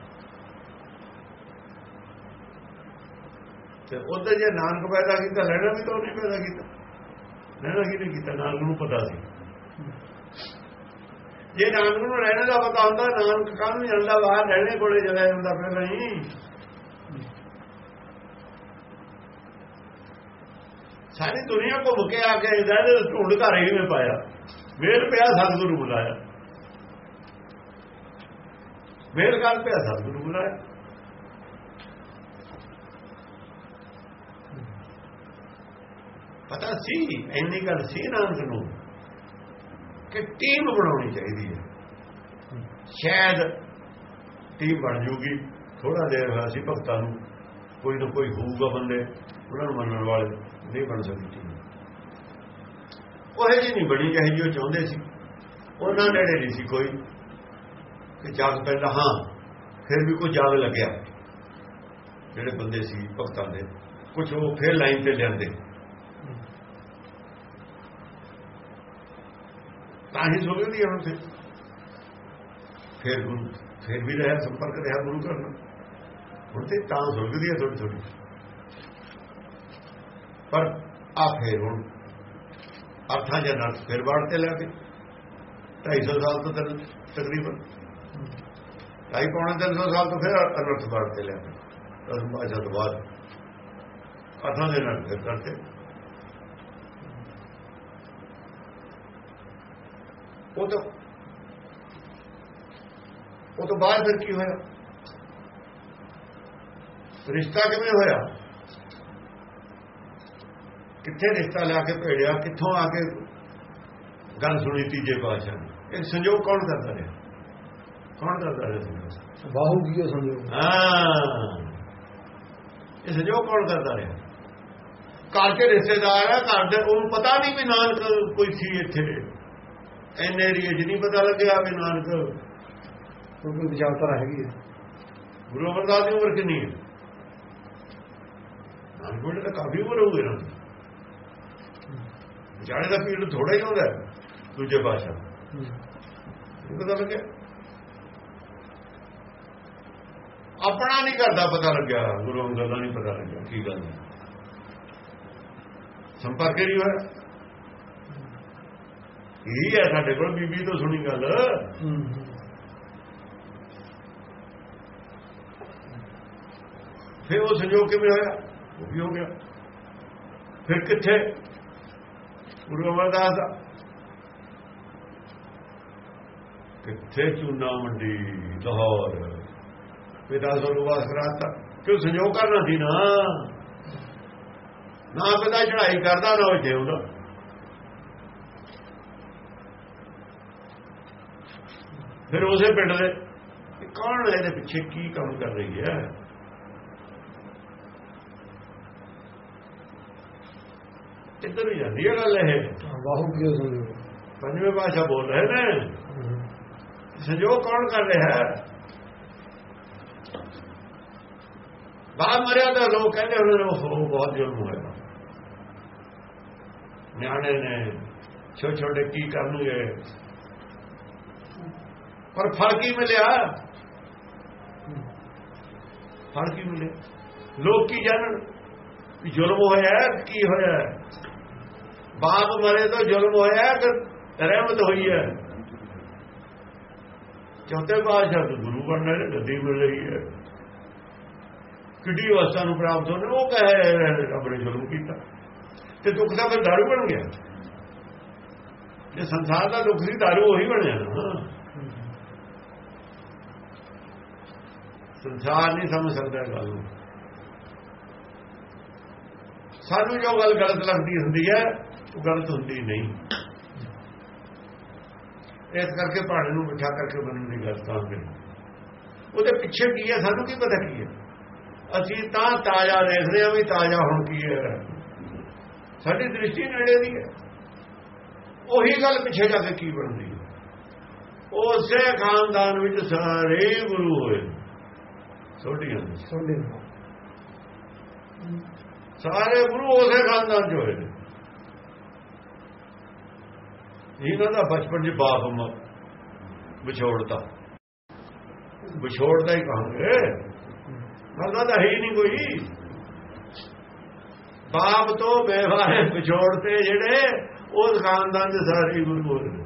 ਤੇ ਉਹਦੇ ਜੇ ਨਾਨਕ ਪੈਦਾ ਕੀਤਾ, ਲੈਣਾ ਵੀ ਤਾਂ ਉਹਨੇ ਪੈਦਾ ਕੀਤਾ। ਲੈਣਾ ਕਿਹਨੇ ਕੀਤਾ? ਨਾਨਕ ਨੂੰ ਪਤਾ ਸੀ। ਜੇ ਨਾਨਕ ਨੂੰ ਰਹਿਣੇ ਦਾ ਪਤਾ ਹੁੰਦਾ, ਨਾਨਕ ਕਾਹਨੂੰ ਜਾਂਦਾ, ਬਾਹਰ ਰਹਿਣੇ ਕੋਲੇ ਚਲਾ ਜਾਂਦਾ ਫਿਰ ਹੀ ਸਾਰੀ ਦੁਨੀਆ ਘੁੰਮ ਕੇ ਆ ਕੇ ਇਹਦਾ ਢੂੰਡ ਘਰ ਹੀ ਮੈਂ ਪਾਇਆ। ਵੇਲ ਪਿਆ, ਸਤਿਗੁਰੂ ਬੁਲਾਇਆ। ਵੇਲ ਗੱਲ ਪਿਆ, ਸਤਿਗੁਰੂ ਬੁਲਾਇਆ। ਪਤਾ ਸੀ, ਇੰਨੀ ਗੱਲ ਸੀ ਨਾਨਕ ਨੂੰ ਕਿ ਟੀਮ ਬਣਾਉਣੀ ਚਾਹੀਦੀ ਹੈ। ਸ਼ਾਇਦ ਟੀਮ ਬਣ ਜੂਗੀ ਥੋੜਾ ਦੇਰ ਹੋਇਆ ਸੀ ਭਗਤਾਂ ਨੂੰ, ਕੋਈ ਨਾ ਕੋਈ ਹੋਊਗਾ ਬੰਦੇ, ਉਹਨਾਂ ਨੂੰ ਮੰਨਣ ਵਾਲੇ ਨਹੀਂ ਬਣ ਸਕਦੀ ਟੀਮ ਉਹ ਜੀ ਨਹੀਂ ਬਣੀ ਜਿਹੀ ਉਹ ਚਾਹੁੰਦੇ ਸੀ। ਉਹਨਾਂ ਨੇੜੇ ਨਹੀਂ ਸੀ ਕੋਈ। ਕਿ ਜਾਗ ਪੈਂਦਾ, ਹਾਂ, ਫਿਰ ਵੀ ਕੋਈ ਜਾਗ ਲੱਗਿਆ। ਜਿਹੜੇ ਬੰਦੇ ਸੀ ਭਗਤਾਂ ਦੇ ਕੁਝ ਉਹ ਫਿਰ ਲਾਈਨ ਤੇ ਲਿਆਂਦੇ। ਤਾਂ ਹੀ ਸੁਣਦੀ ਹੁਣ ਤੇ ਫਿਰ ਗੁਰੂ ਫਿਰ ਵੀ ਰਿਹਾ, ਸੰਪਰਕ ਰਿਹਾ, ਗੁਰੂ ਕਰਨਾ ਹੁਣ ਤੇ ਤਾਂ ਸੁਣਦੀ ਹੈ ਥੋੜੀ ਥੋੜੀ ਪਰ ਆ ਫਿਰ ਹੁਣ ਅਰਥਾਂ ਜਾਂ ਨਰਸ ਫਿਰ ਬਾੜ ਤੇ ਲੈ ਕੇ 250 ਸਾਲ ਤੋਂ ਤੱਕ ਤਕਰੀਬਨ। ਢਾਈ ਪੌਣੇ 300 ਸਾਲ ਤੋਂ ਫਿਰ ਅਨਰਥ ਬਾੜ ਲੈ ਕੇ ਰਸਮ ਤੋਂ ਬਾਅਦ ਅਰਥਾਂ ਦੇ ਨਾਲ ਫਿਰ ਕਰਤੇ ਉਹ ਤਾਂ ਉਹ ਤੋਂ ਬਾਅਦ ਫਿਰ ਕੀ ਹੋਇਆ? ਰਿਸ਼ਤਾ ਕਿਵੇਂ ਹੋਇਆ? ਕਿੱਥੇ ਰਿਸ਼ਤਾ ਲਾ ਕੇ ਭੇੜਿਆ ਕਿੱਥੋਂ ਆ ਕੇ ਗੱਲ ਸੁਣੀ ਤੀਜੇ ਨੇ? ਇਹ ਸੰਜੋਗ ਕੌਣ ਕਰਦਾ ਰਿਹਾ? ਕੌਣ ਕਰਦਾ ਰਿਹਾ ਸੰਜੋਗ? ਵਾਹੂ ਕੀਓ ਸੰਜੋਗ? ਹਾਂ। ਇਹ ਸੰਜੋਗ ਕੌਣ ਕਰਦਾ ਰਿਹਾ? ਘਰ ਦੇ ਰਿਸ਼ਤੇਦਾਰ ਆ ਘਰ ਦੇ ਉਹਨੂੰ ਪਤਾ ਨਹੀਂ ਵੀ ਨਾਨਕ ਕੋਈ ਸੀ ਇੱਥੇ। ਐਨੇ ਏਰੀਏ 'ਚ ਨਹੀਂ ਪਤਾ ਲੱਗਿਆ ਵੀ ਨਾਨਕ ਕੋਈ ਵਿਚਾਰਧਾਰਾ ਹੈਗੀ ਹੈ ਗੁਰੂ ਅਮਰਦਾਸ ਦੀ ਉਮਰ ਕਿੰਨੀ ਹੈ? ਨਾਨਕ ਤਾਂ ਕਾਫੀ ਉਮਰ ਹੋ ਗਈ ਨਾ ਦਾ ਪੀੜ ਥੋੜਾ ਹੀ ਹੁੰਦਾ ਦੂਜੇ ਭਾਸ਼ਾ ਇਹ ਪਤਾ ਲੱਗਿਆ। ਆਪਣਾ ਨਹੀਂ ਕਰਦਾ ਪਤਾ ਲੱਗਿਆ ਗੁਰੂ ਅੰਗਦ ਦਾ ਨਹੀਂ ਪਤਾ ਲੱਗਿਆ ਕੀ ਗੱਲ ਹੈ? ਸੰਪਰਕ ਹੀ ਹੋਇਆ? ਇਹ ਹੈ ਸਾਡੇ ਕੋਲ, ਬੀਬੀ ਤੋਂ ਸੁਣੀ ਗੱਲ। ਫਿਰ ਉਹ ਸੰਜੋਗ ਕਿਵੇਂ ਹੋਇਆ? ਉਹ ਵੀ ਹੋ ਗਿਆ। ਫਿਰ ਕਿੱਥੇ? ਗੁਰੂ ਅਮਰਦਾਸ ਦਾ। ਕਿੱਥੇ ਚੂਨਾ ਮੰਡੀ, ਲਾਹੌਰ? ਪਿਤਾ ਸਰਵਾਸ ਕਰਾਤਾ। ਕਿਉਂ ਸੰਜੋਗ ਕਰਨਾ ਸੀ ਨਾ? ਨਾ ਪਿਤਾ ਚੜਾਈ ਕਰਦਾ ਨਾ ਇੱਥੇ ਉਹਦਾ ਫਿਰ ਉਸੇ ਪਿੰਡ ਦੇ ਕੌਣ ਹੈ ਇਹਦੇ ਪਿੱਛੇ ਕੀ ਕੰਮ ਕਰ ਰਹੀ ਹੈ? ਇੱਧਰ ਹੀ ਜਾਂਦੀ ਹੈ ਗੱਲ ਇਹ? ਵਾਹੂ ਕੀ ਸੁਣੋ ਪੰਜਵੇਂ ਭਾਸ਼ਾ ਬੋਲ ਰਹੇ ਨੇ। ਸੰਜੋਗ ਕੌਣ ਕਰ ਰਿਹਾ ਹੈ? ਬਾਹਰ ਮਰਿਆ ਤਾਂ ਲੋਕ ਕਹਿੰਦੇ ਉਹਨਾਂ ਨੂੰ ਉਹ ਬਹੁਤ ਜ਼ੁਲਮ ਹੋਇਆ। ਨਿਆਣੇ ਨੇ ਛੋਟੇ ਛੋਟੇ ਕੀ ਕਰਨਗੇ? ਪਰ ਫਲ ਕੀ ਮਿਲਿਆ? ਫਲ ਕੀ ਮਿਲਿਆ? ਲੋਕ ਕੀ ਜਾਣਨ ਕਿ ਜ਼ੁਲਮ ਹੋਇਆ ਕੀ ਹੋਇਆ ਹੈ? ਬਾਪ ਮਰੇ ਤਾਂ ਜ਼ੁਲਮ ਹੋਇਆ ਹੈ ਕਿ ਰਹਿਮਤ ਹੋਈ ਹੈ। ਚੌਥੇ ਬਾਦਸ਼ਾਹ ਤੋਂ ਗੁਰੂ ਬਣਨੇ ਨੇ ਗੱਦੀ ਮਿਲ ਰਹੀ ਹੈ। ਕਿੱਡੀ ਅਵਸਥਾ ਨੂੰ ਪ੍ਰਾਪਤ ਹੋਣੇ, ਉਹ ਕਹੇ ਰੱਬ ਨੇ ਜ਼ੁਲਮ ਕੀਤਾ। ਤੇ ਦੁੱਖ ਦਾ ਫਿਰ ਦਾਰੂ ਬਣ ਗਿਆ। ਜੇ ਸੰਸਾਰ ਦਾ ਦੁੱਖ ਸੀ ਦਾਰੂ ਉਹੀ ਬਣਿਆ ਨਾ ਸੰਸਾਰ ਨਹੀਂ ਸਮਝ ਸਕਦਾ ਗੱਲ ਨੂੰ। ਸਾਨੂੰ ਜੋ ਗੱਲ ਗਲਤ ਲੱਗਦੀ ਹੁੰਦੀ ਹੈ, ਉਹ ਗਲਤ ਹੁੰਦੀ ਨਹੀਂ। ਇਸ ਕਰਕੇ ਪਹਾੜੇ ਨੂੰ ਮਿੱਠਾ ਕਰਕੇ ਬਣਨ ਦੀ ਗੱਲ ਤਾਂ ਕਰੀ ਉਹਦੇ ਪਿੱਛੇ ਕੀ ਹੈ, ਸਾਨੂੰ ਕੀ ਪਤਾ ਕੀ ਹੈ? ਅਸੀਂ ਤਾਂ ਤਾਜ਼ਾ ਦੇਖਦੇ ਹਾਂ ਵੀ ਤਾਜ਼ਾ ਹੁਣ ਕੀ ਹੈ। ਸਾਡੀ ਦ੍ਰਿਸ਼ਟੀ ਨੇੜੇ ਦੀ ਹੈ। ਉਹੀ ਗੱਲ ਪਿੱਛੇ ਜਾ ਕੇ ਕੀ ਬਣਦੀ ਹੈ? ਉਸੇ ਖਾਨਦਾਨ ਵਿੱਚ ਸਾਰੇ ਗੁਰੂ ਹੋਏ। ਛੋਟੀਆਂ ਸੁਣਦੇ ਸਾਰੇ ਗੁਰੂ ਉਸੇ ਖਾਨਦਾਨ ਚ ਹੋਏ ਨੇ। ਇਹਨਾਂ ਦਾ ਬਚਪਨ ਚ ਬਾਪ ਵਿਛੋੜਦਾ ਵਿਛੋੜਦਾ ਹੀ ਕਹਾਂਗੇ ਮਰਦਾ ਤਾਂ ਹੈ ਹੀ ਨਹੀਂ ਕੋਈ। ਬਾਪ ਤੋਂ ਬੇਵਾਰੇ ਵਿਛੋੜਤੇ ਜਿਹੜੇ ਉਸ ਖਾਨਦਾਨ ਦੇ ਸਾਰੇ ਗੁਰੂ ਨੇ।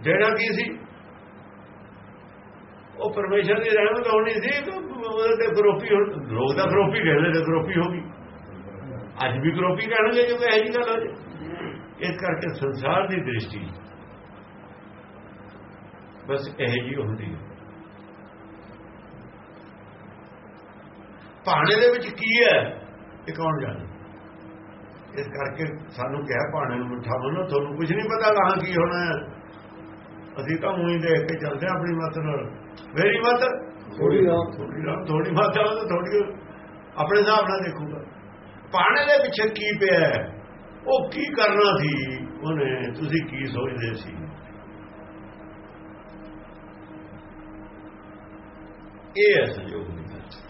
ਜਿਹੜਾ ਕੀ ਸੀ? ਉਹ ਪਰਮੇਸ਼ਰ ਦੀ ਰਹਿਮਤ ਹੋਣੀ ਸੀ ਉਹਦੇ ਤੇ ਗਰੋਪੀ ਹੁਣ ਲੋਕ ਦਾ ਗਰੋਪੀ ਕਹਿੰਦੇ ਤੇ ਗਰੋਪੀ ਹੋ ਗਈ। ਅੱਜ ਵੀ ਗਰੋਪੀ ਕਹਿਣਗੇ ਜੋ ਇਹ ਜੀ ਗੱਲ ਹੋ ਜੇ। ਇਸ ਕਰਕੇ ਸੰਸਾਰ ਦੀ ਦ੍ਰਿਸ਼ਟੀ ਬਸ ਇਹ ਜੀ ਹੁੰਦੀ ਹੈ। ਭਾਣੇ ਦੇ ਵਿੱਚ ਕੀ ਹੈ? ਇਹ ਕੌਣ ਜਾਣੇ? ਇਸ ਕਰਕੇ ਸਾਨੂੰ ਕਿਹਾ ਭਾਣੇ ਨੂੰ ਮਿੱਠਾ ਮੰਨੋ ਤੁਹਾਨੂੰ ਕੁਝ ਨਹੀਂ ਪਤਾ ਕਹਾਂ ਕੀ ਹੋਣਾ ਹੈ। ਅਸੀਂ ਤਾਂ ਉਹੀ ਦੇਖ ਕੇ ਚੱਲਦੇ ਆਪਣੀ ਮਤ ਨਾਲ। ਮੇਰੀ ਮਤ? ਥੋੜੀ ਰਾਤ ਥੋੜੀ ਮਤ ਤਾਂ ਥੋੜੀ ਆਪਣੇ ਹਿਸਾਬ ਨਾਲ ਦੇਖੂਗਾ। ਪਾਣੇ ਦੇ ਪਿੱਛੇ ਕੀ ਪਿਆ? ਉਹ ਕੀ ਕਰਨਾ ਸੀ? ਉਹਨੇ ਤੁਸੀਂ ਕੀ ਸੋਚਦੇ ਸੀ? ਇਹ ਹੈ ਸੰਜੋਗ ਦੀ ਗੱਲ।